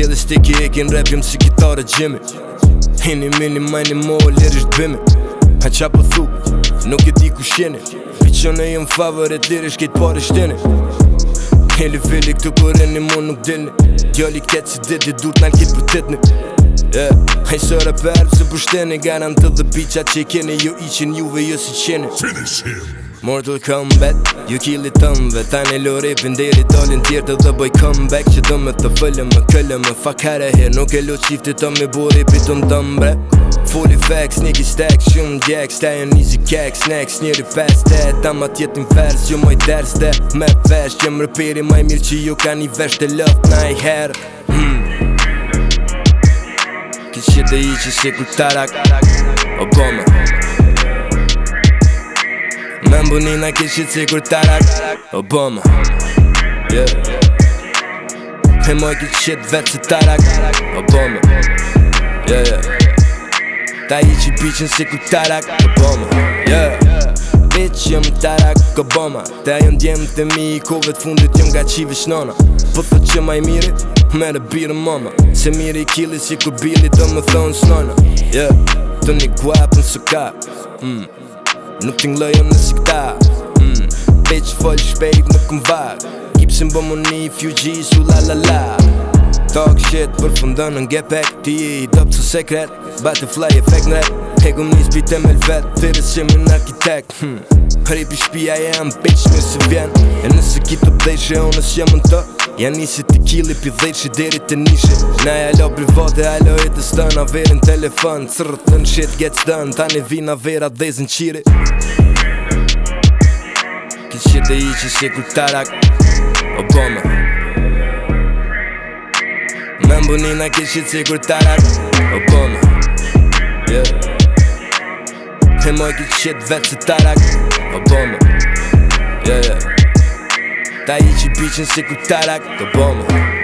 Sjeli stiki e kin rap jem si kitarë gjemi Hini mini majni mo e lirisht bimi Ha qa po thu, nuk e di ku shjeni Piqën e jem favorit lirisht kejt pari shteni Hili fili këtu kërreni mu nuk dilni Djali këtë si didi dur t'nal kejt për titni Yeah. Ai sërë përë pësë pështeni Garantë dhe bicha që i keni Jo i juve, jo si qeni Finish him Mortal Kombat Ju kili tëmve Ta një lori pinderi tolin tjerë të dhe bëj comeback Që të me të fëllë me këllë me fakare herë Nuk e lu qifti të me buri pitu në dëmbre Full effects, një kisht shumë djek Shtaj e easy, zi kek, snacks, një rifest E ta ma tjetin fers, ju moj ders të me fesh Që më rëpiri maj mirë që ju ka një vesh të lëft në i herë Kështë që të i që se kërë tarak Obama Kam a kishit si kur tarak Obama yeah. Me moj kit vet si tarak Obama yeah, yeah. Ta i qi bichin si kur tarak Obama yeah. Bitch jëm tarak Obama Ta jëm djemë të mi i kove fundit jëm ga qive shnona Po thë që maj mirit Mere birë mama Se mirë i kili si ku bili të më thonë snona Yeah Të një guapë në sukap mm. Nuk t'ing lëjo në sikta mm, Bitch fall shpejt nuk këm vak Gipsin bë më një fjugjis u la la la Talk shit për fundën në gepek Ti i top të sekret Butterfly effect në rap Hegum një zbite me lvet Tire si më në arkitekt hmm. Hrip i shpia jam bitch mirë se vjen E nëse ki të pdejshë unës jam në të Ja nisi të kili për dhejt deri të nishe Na e alo private, a e të stën A verin telefon, cërët në shit get stën Tani një vina vera dhe zën qiri Ti shit të i që shi tarak O bomë Më më bunina ki kur tarak O Yeah. Hey, Mojke, shit, vet, se tarak Oh, Yeah, yeah Ta i që biqin si ku tarak të bëmë